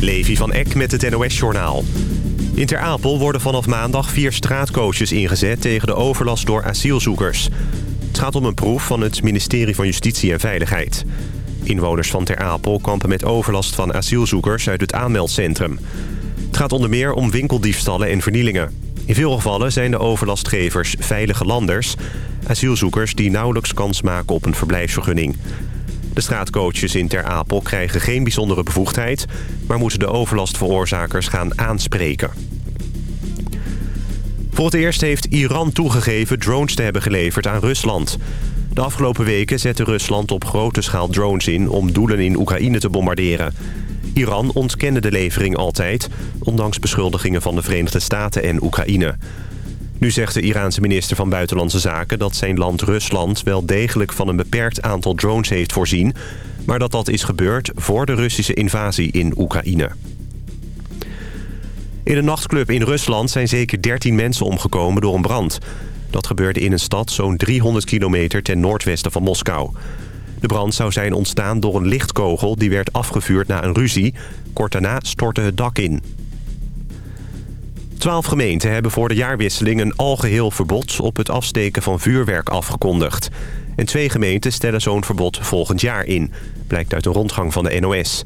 Levi van Eck met het NOS-journaal. In Ter Apel worden vanaf maandag vier straatcoaches ingezet... tegen de overlast door asielzoekers. Het gaat om een proef van het ministerie van Justitie en Veiligheid. Inwoners van Ter Apel kampen met overlast van asielzoekers... uit het aanmeldcentrum. Het gaat onder meer om winkeldiefstallen en vernielingen. In veel gevallen zijn de overlastgevers veilige landers... asielzoekers die nauwelijks kans maken op een verblijfsvergunning... De straatcoaches in Ter Apel krijgen geen bijzondere bevoegdheid... maar moeten de overlastveroorzakers gaan aanspreken. Voor het eerst heeft Iran toegegeven drones te hebben geleverd aan Rusland. De afgelopen weken zette Rusland op grote schaal drones in... om doelen in Oekraïne te bombarderen. Iran ontkende de levering altijd... ondanks beschuldigingen van de Verenigde Staten en Oekraïne... Nu zegt de Iraanse minister van Buitenlandse Zaken dat zijn land Rusland wel degelijk van een beperkt aantal drones heeft voorzien, maar dat dat is gebeurd voor de Russische invasie in Oekraïne. In een nachtclub in Rusland zijn zeker 13 mensen omgekomen door een brand. Dat gebeurde in een stad zo'n 300 kilometer ten noordwesten van Moskou. De brand zou zijn ontstaan door een lichtkogel die werd afgevuurd na een ruzie. Kort daarna stortte het dak in. Twaalf gemeenten hebben voor de jaarwisseling een algeheel verbod op het afsteken van vuurwerk afgekondigd. En twee gemeenten stellen zo'n verbod volgend jaar in, blijkt uit een rondgang van de NOS.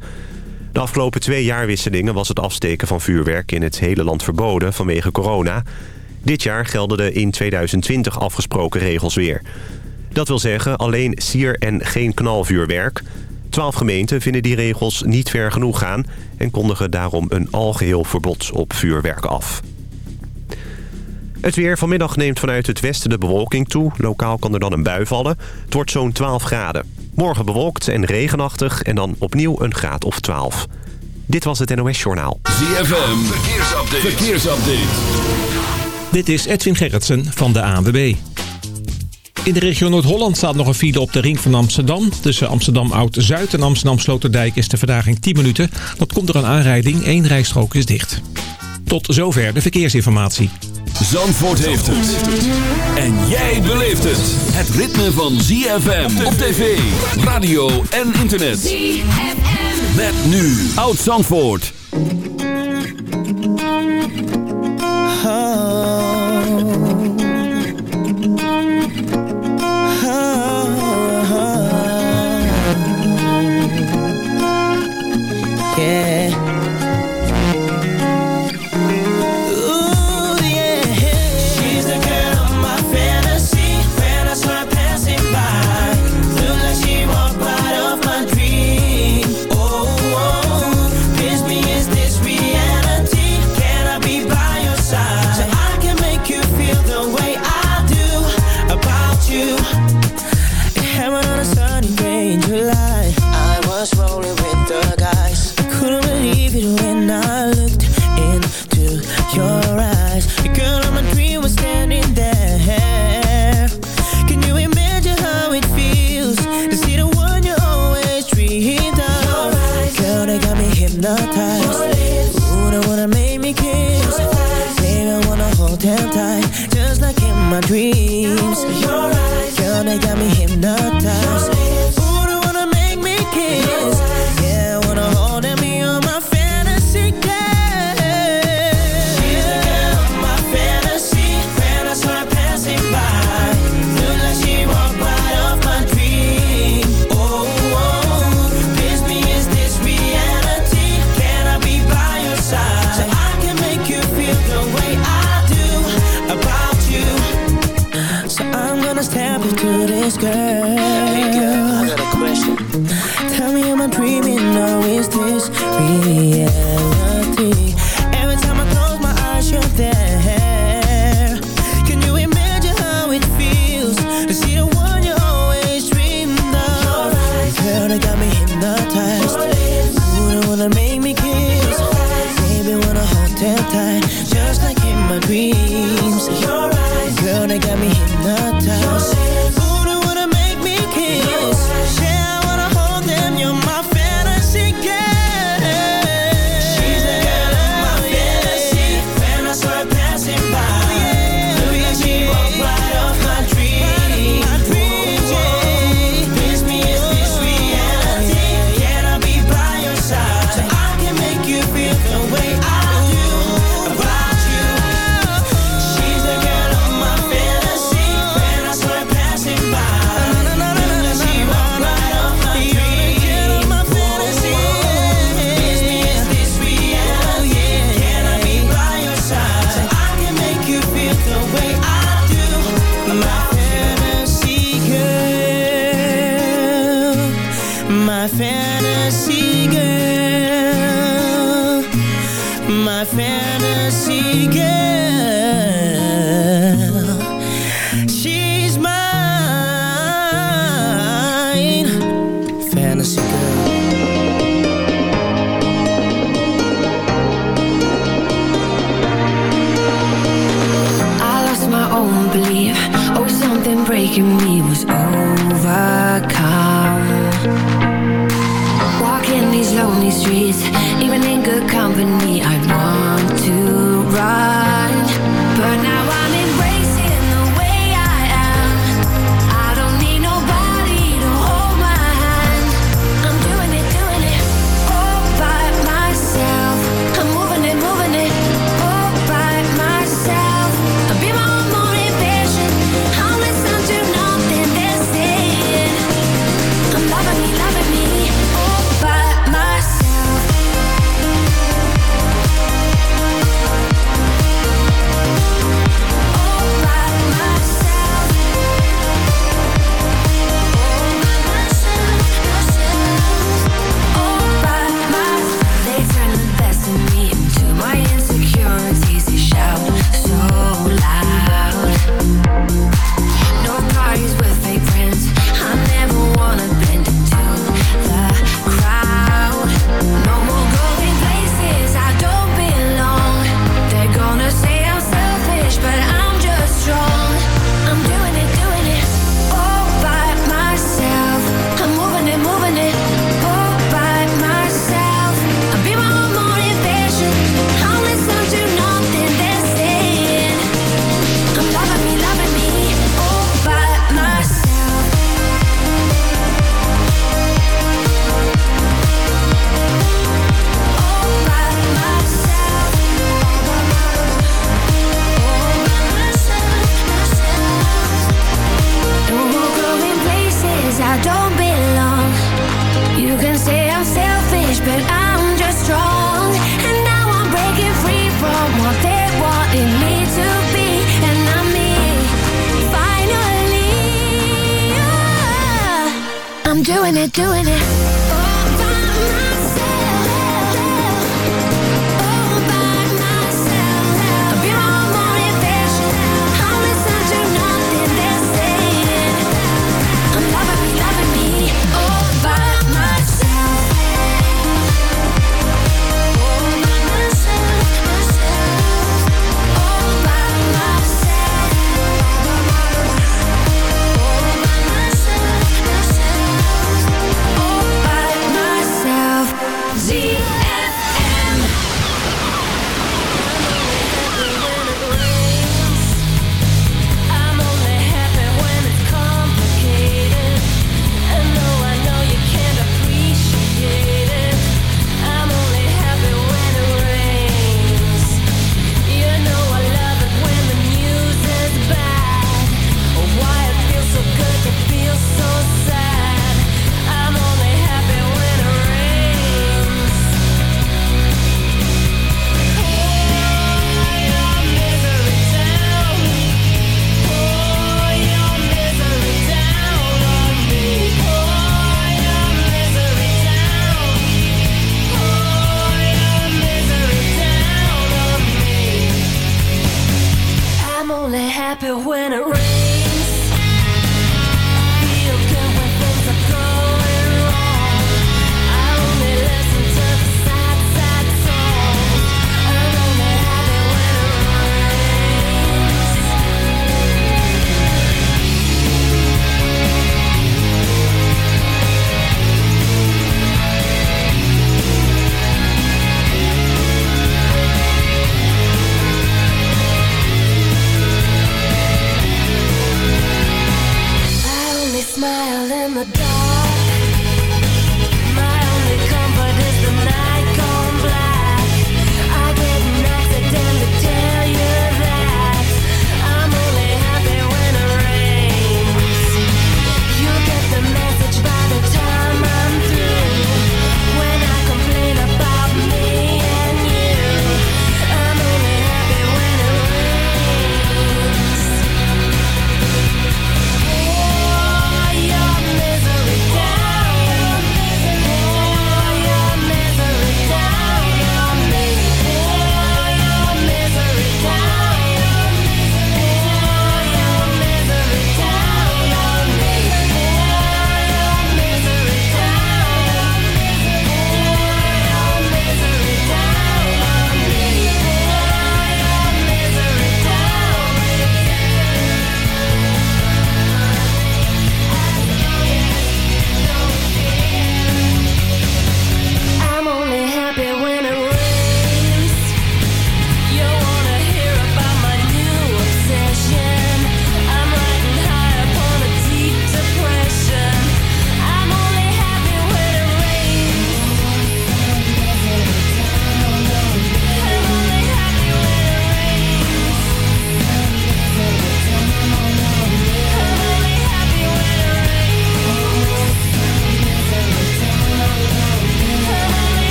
De afgelopen twee jaarwisselingen was het afsteken van vuurwerk in het hele land verboden vanwege corona. Dit jaar gelden de in 2020 afgesproken regels weer. Dat wil zeggen alleen sier- en geen knalvuurwerk. Twaalf gemeenten vinden die regels niet ver genoeg gaan... en kondigen daarom een algeheel verbod op vuurwerk af. Het weer vanmiddag neemt vanuit het westen de bewolking toe. Lokaal kan er dan een bui vallen. Het wordt zo'n 12 graden. Morgen bewolkt en regenachtig en dan opnieuw een graad of 12. Dit was het NOS Journaal. ZFM, verkeersupdate. verkeersupdate. Dit is Edwin Gerritsen van de ANWB. In de regio Noord-Holland staat nog een file op de ring van Amsterdam. Tussen Amsterdam Oud-Zuid en Amsterdam Sloterdijk is de verdaging 10 minuten. Dat komt door een aanrijding. Eén rijstrook is dicht. Tot zover de verkeersinformatie. Zandvoort heeft het. En jij beleeft het. Het ritme van ZFM op tv, radio en internet. ZFM. Met nu Oud Zandvoort.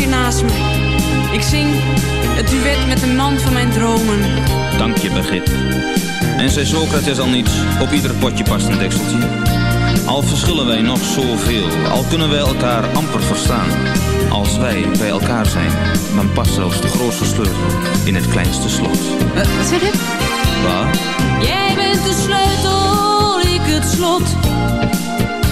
Hier naast me. Ik zing het duet met de man van mijn dromen. Dank je, Begit. En zei Socrates al niets, op ieder potje past een dekseltje. Al verschillen wij nog zoveel, al kunnen wij elkaar amper verstaan. Als wij bij elkaar zijn, dan past zelfs de grootste sleutel in het kleinste slot. Uh, wat zeg je? Waar? Jij bent de sleutel, ik het slot.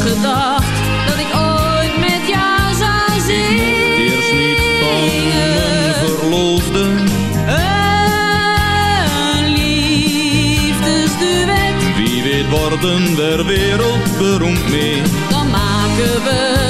Gedacht dat ik ooit met jou zou zingen. Eerst niet van verloofde. Een liefdesduet, Wie weet worden we wereldberoemd mee. dan maken we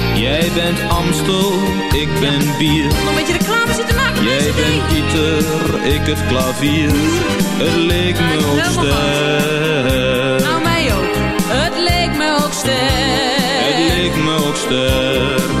Jij bent Amstel, ik ben bier. Nog een beetje reclame zitten maken Jij bent. Pieter, ik het klavier. Het leek me Ja, ook sterk. Nou, mij ook. Het leek me ook sterk. Het leek me ook sterk.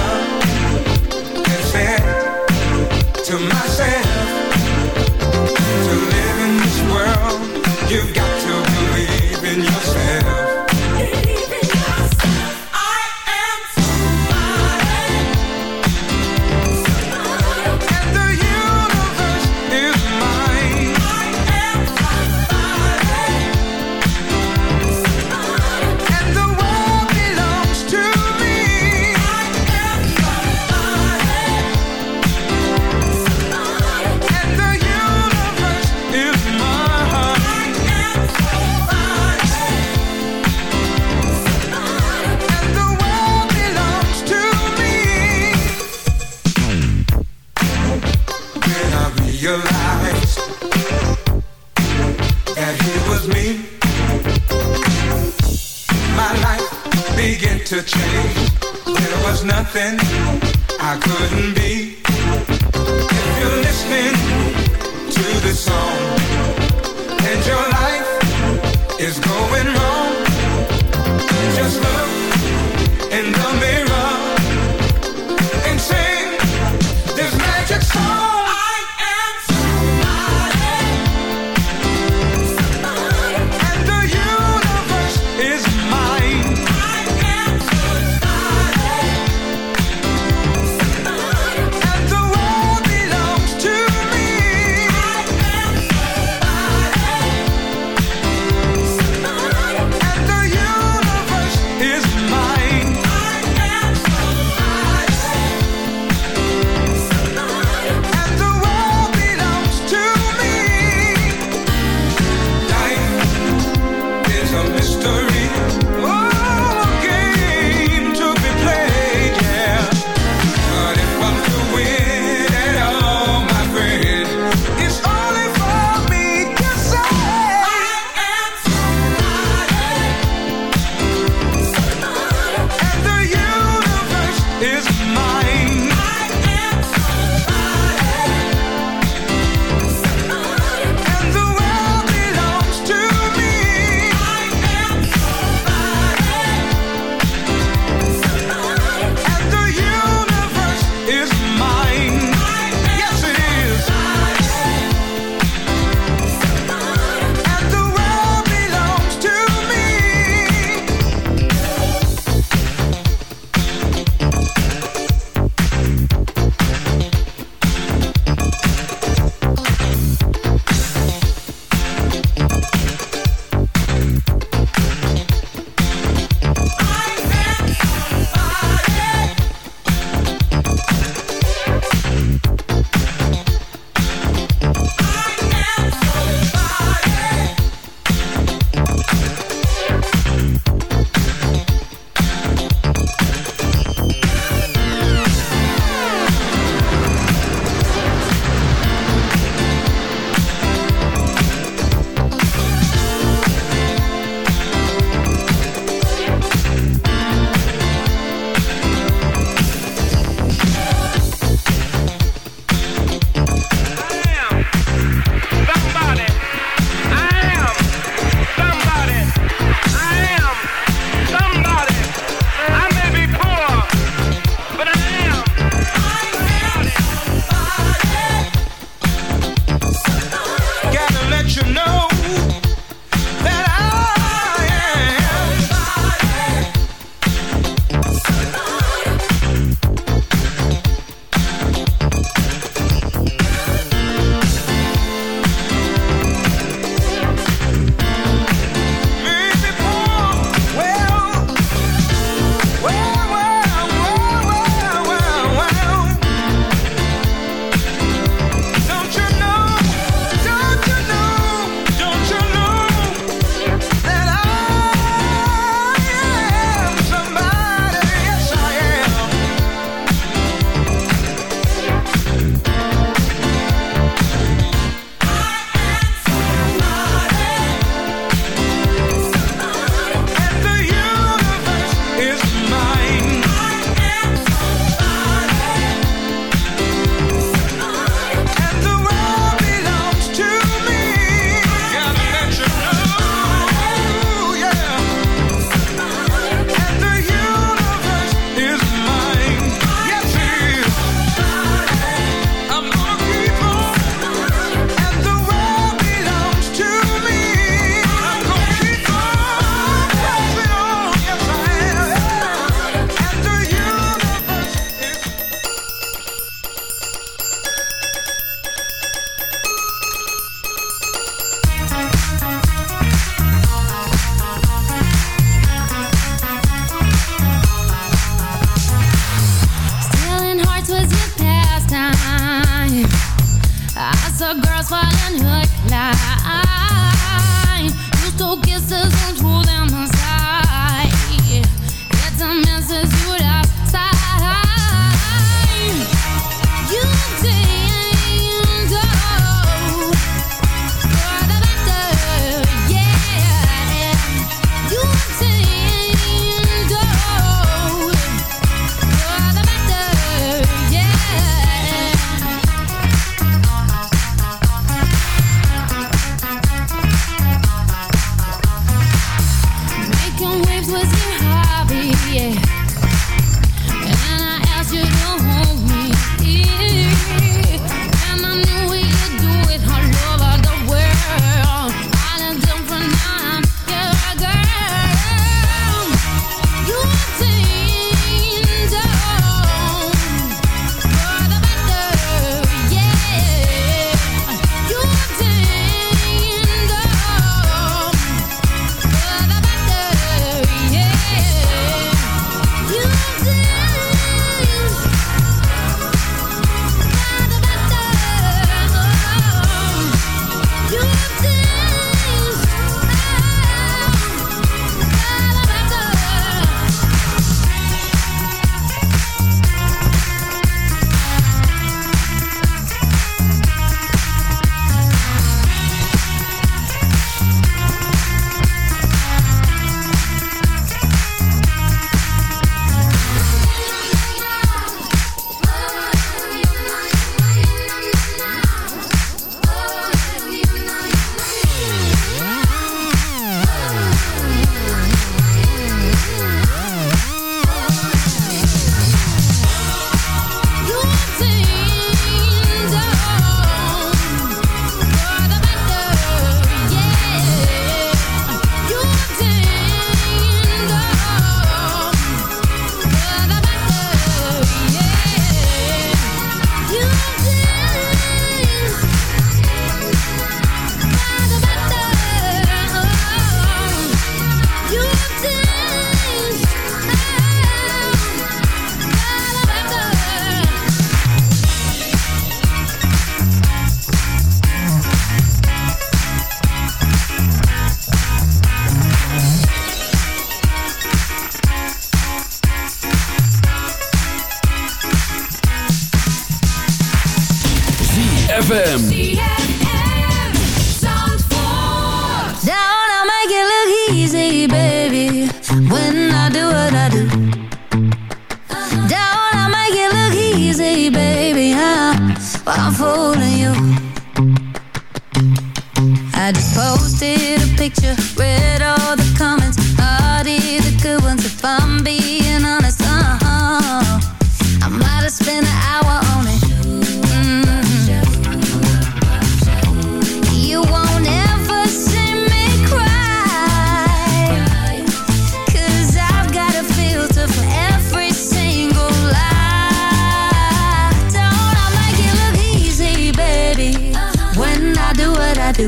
was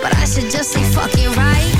But I should just say fuck it, right?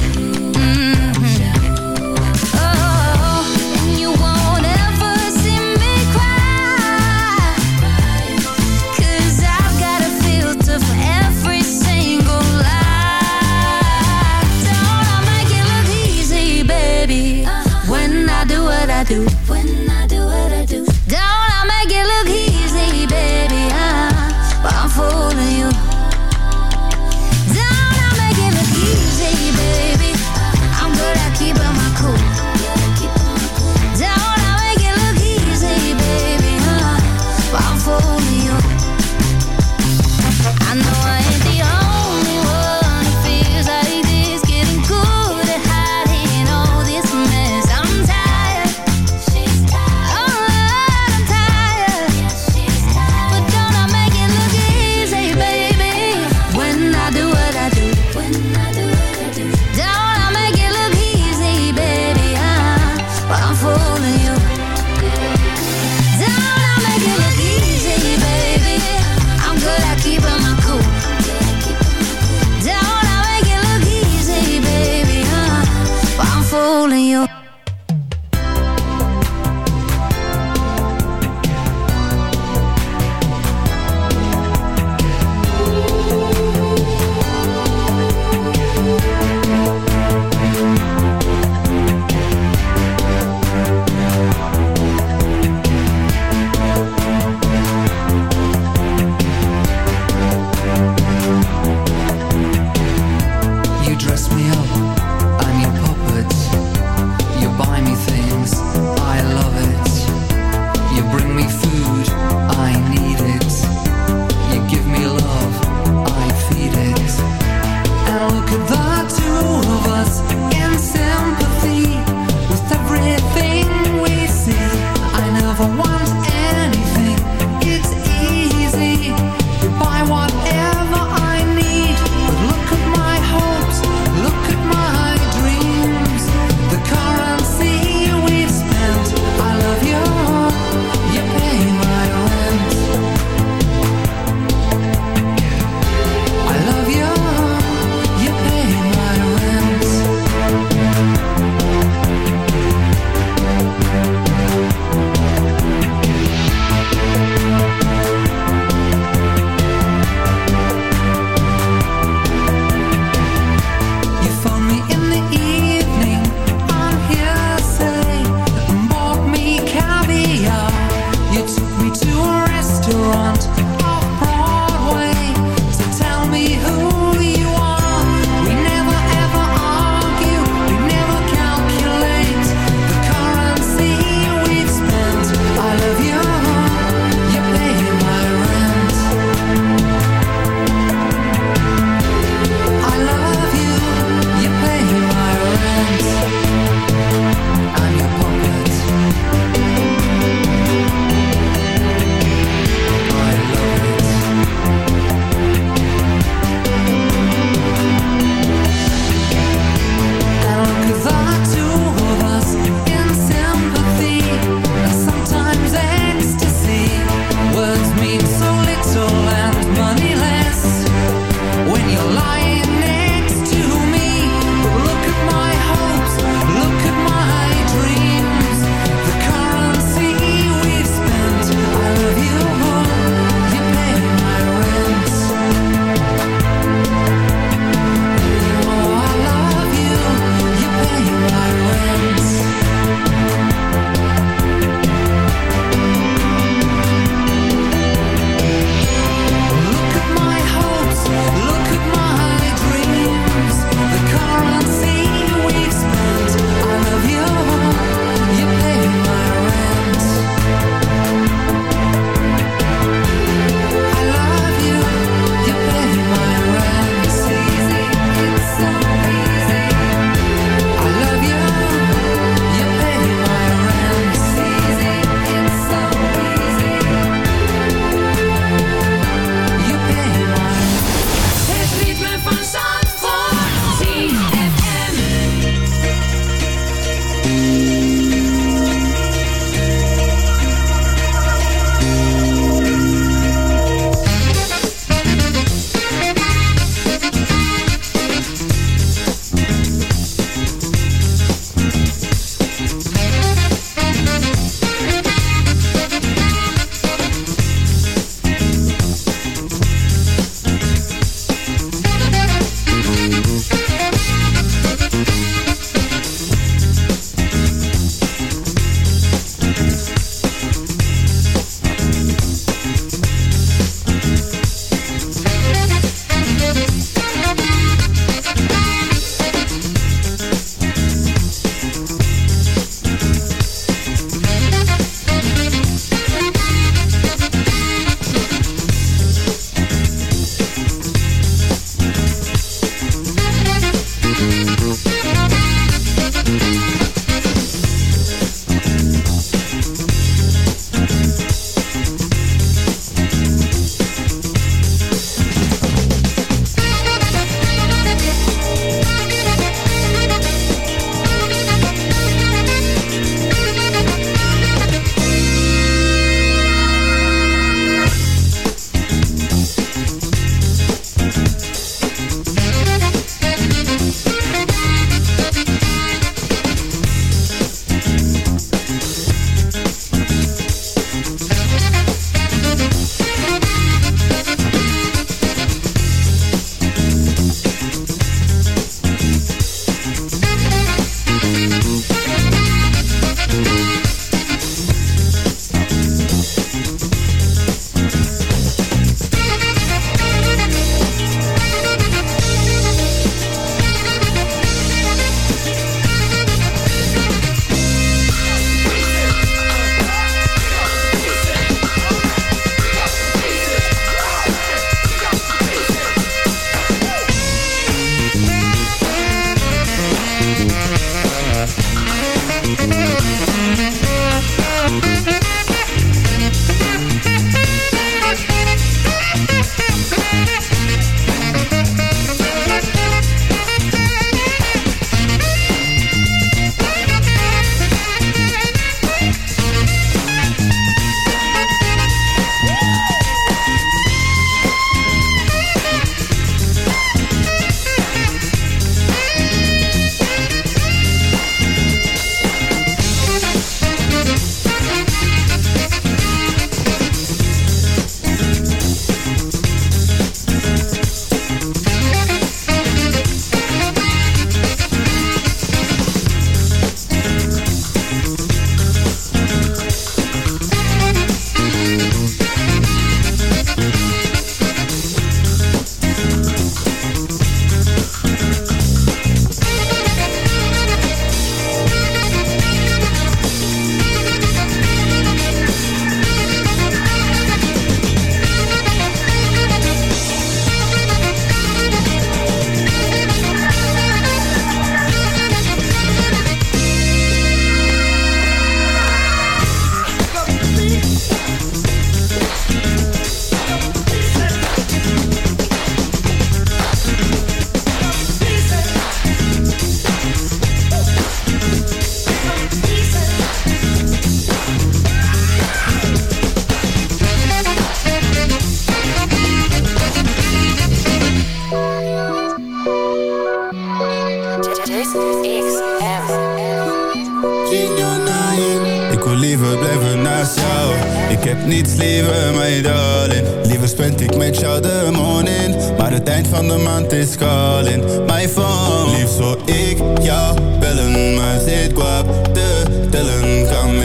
Ik heb niets liever, mij darling. Liever spend ik met jou de morning. Maar het eind van de maand is calling Mijn phone. Lief zou ik jou bellen Maar zit kwap te tellen Kan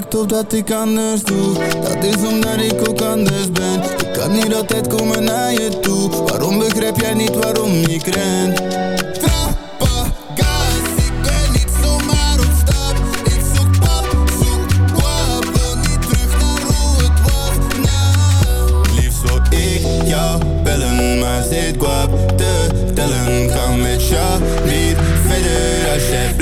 Totdat ik anders doe, dat is omdat ik ook anders ben. Ik kan niet altijd komen naar je toe. Waarom begrijp jij niet waarom ik rent? Trapagaas, ik kan niet zomaar opstappen. Ik zoek pap, zoek pap, wil niet terug naar hoe het was, nou. na. Liefst wou ik jou bellen, maar zit kwap te tellen. Ga met je meer verder als je.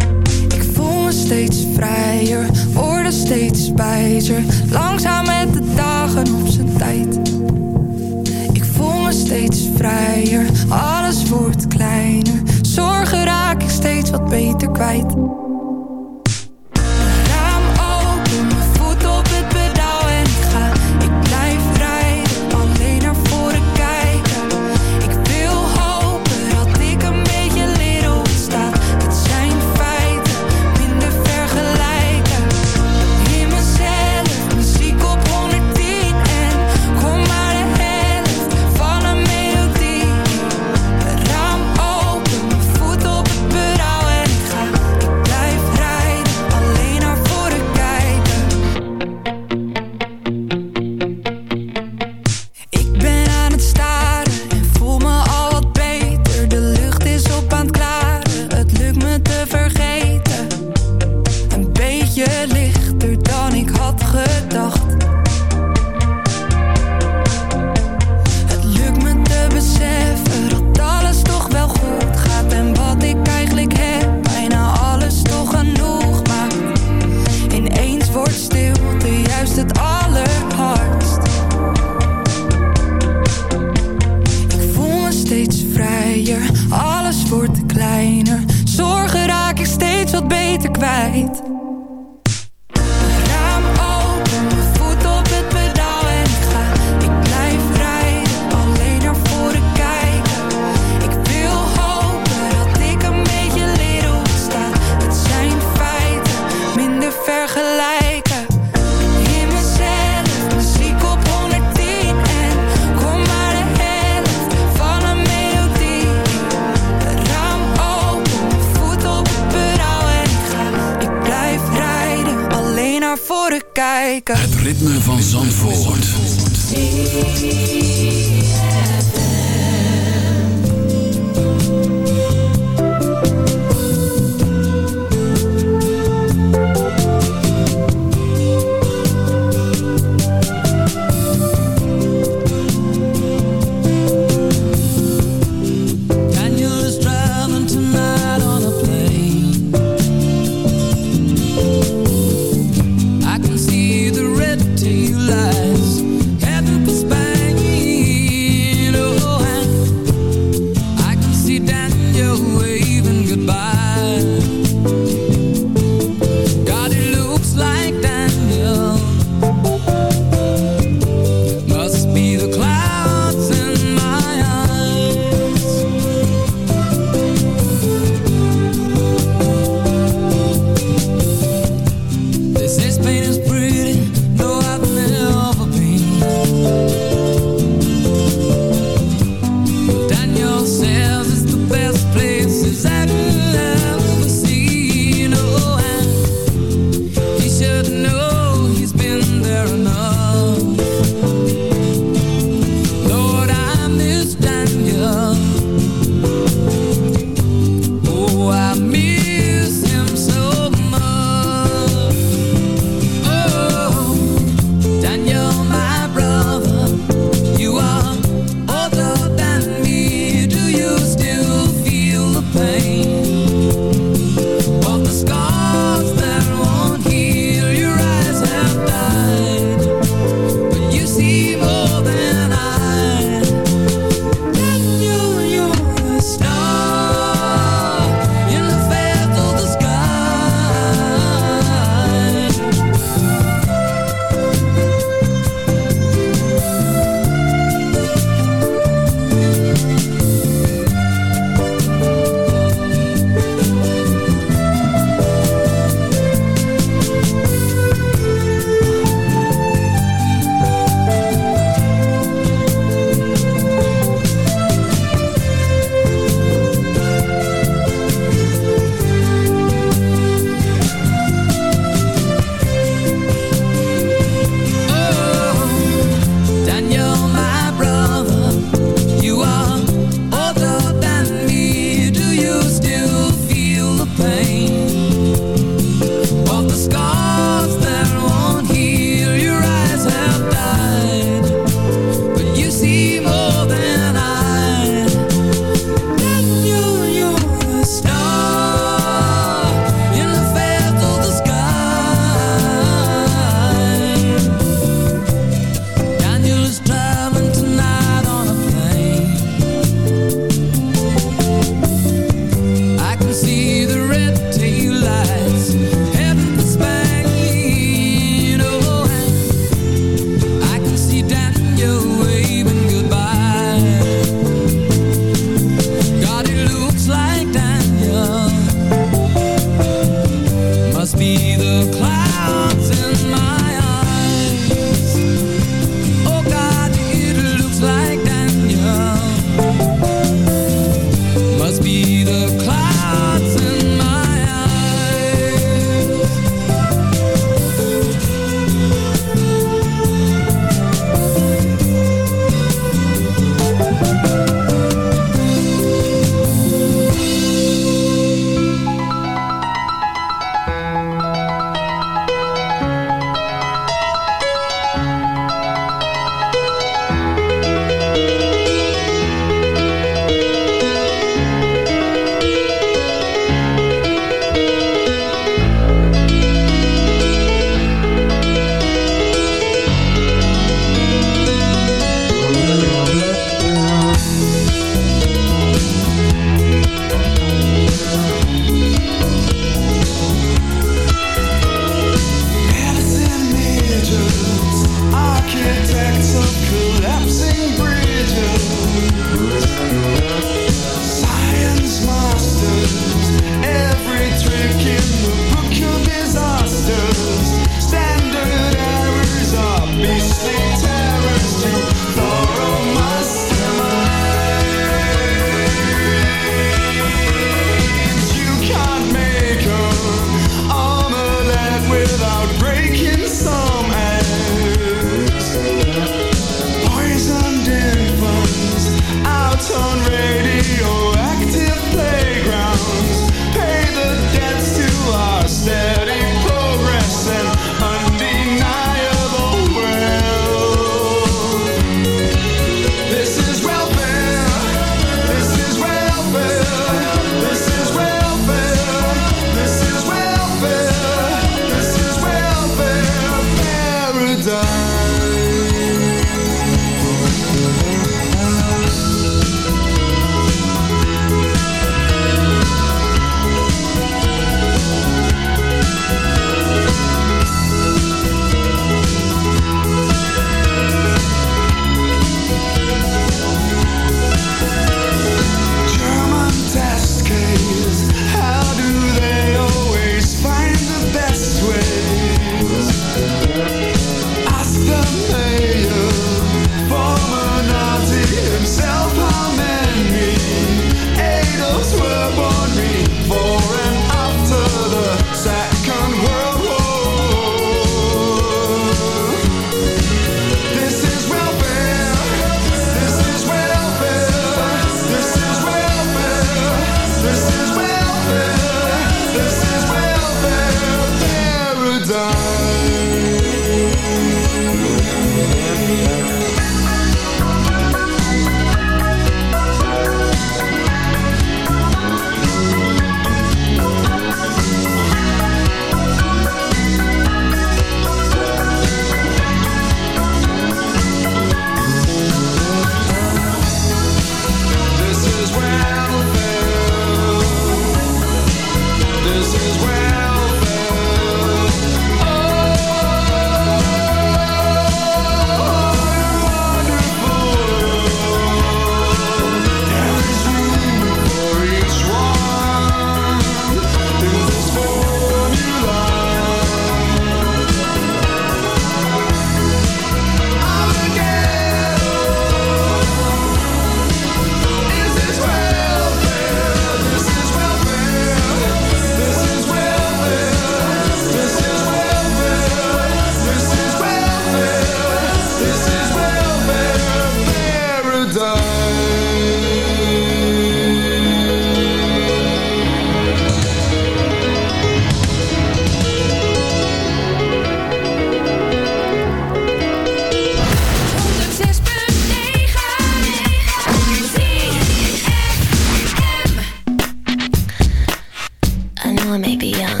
I may be young,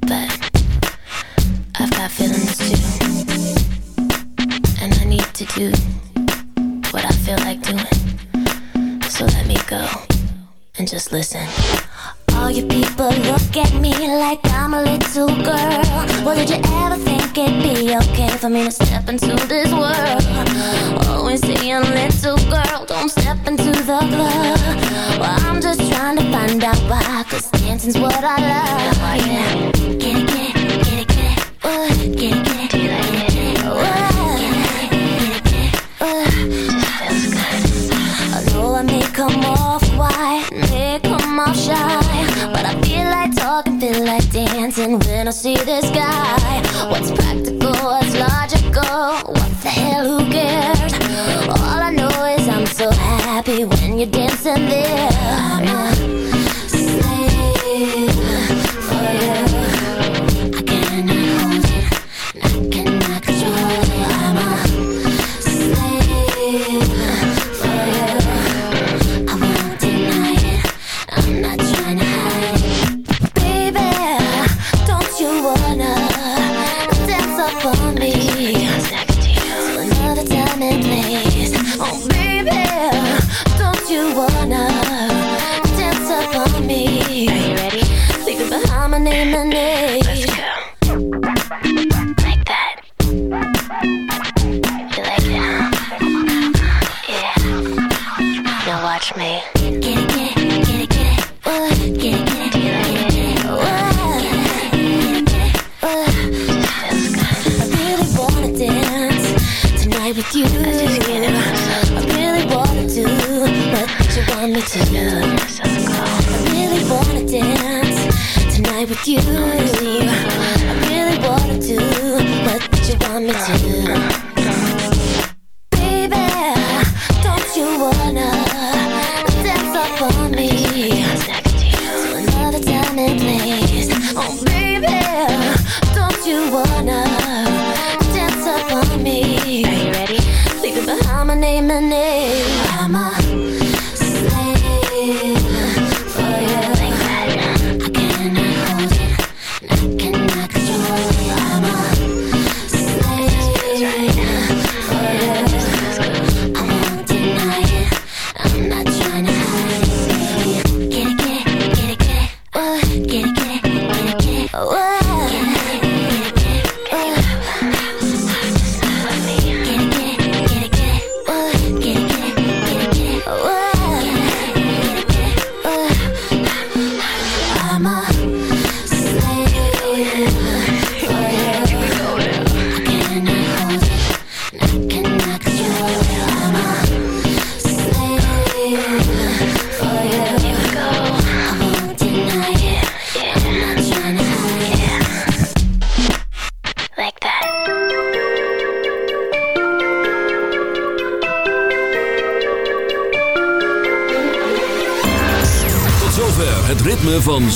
but I've got feelings too. And I need to do what I feel like doing. So let me go and just listen. All you people look at me like I'm a little girl. Well, did you ever think it'd be okay for me to step into this world? Always saying, little girl, don't step into the club. dancing's what I love. Oh, yeah. Get it, get it, get it, get it. Uh, get it, get it, get it, get it. I know I may come off white, may come off shy, but I feel like talking, feel like dancing when I see this guy. What's practical, what's logical, what the hell, who cares? All I know is I'm so happy when you're dancing there. with you. I just can't I really wanna do what you want me to do. I really wanna dance tonight with you. I really wanna do what you want me to do.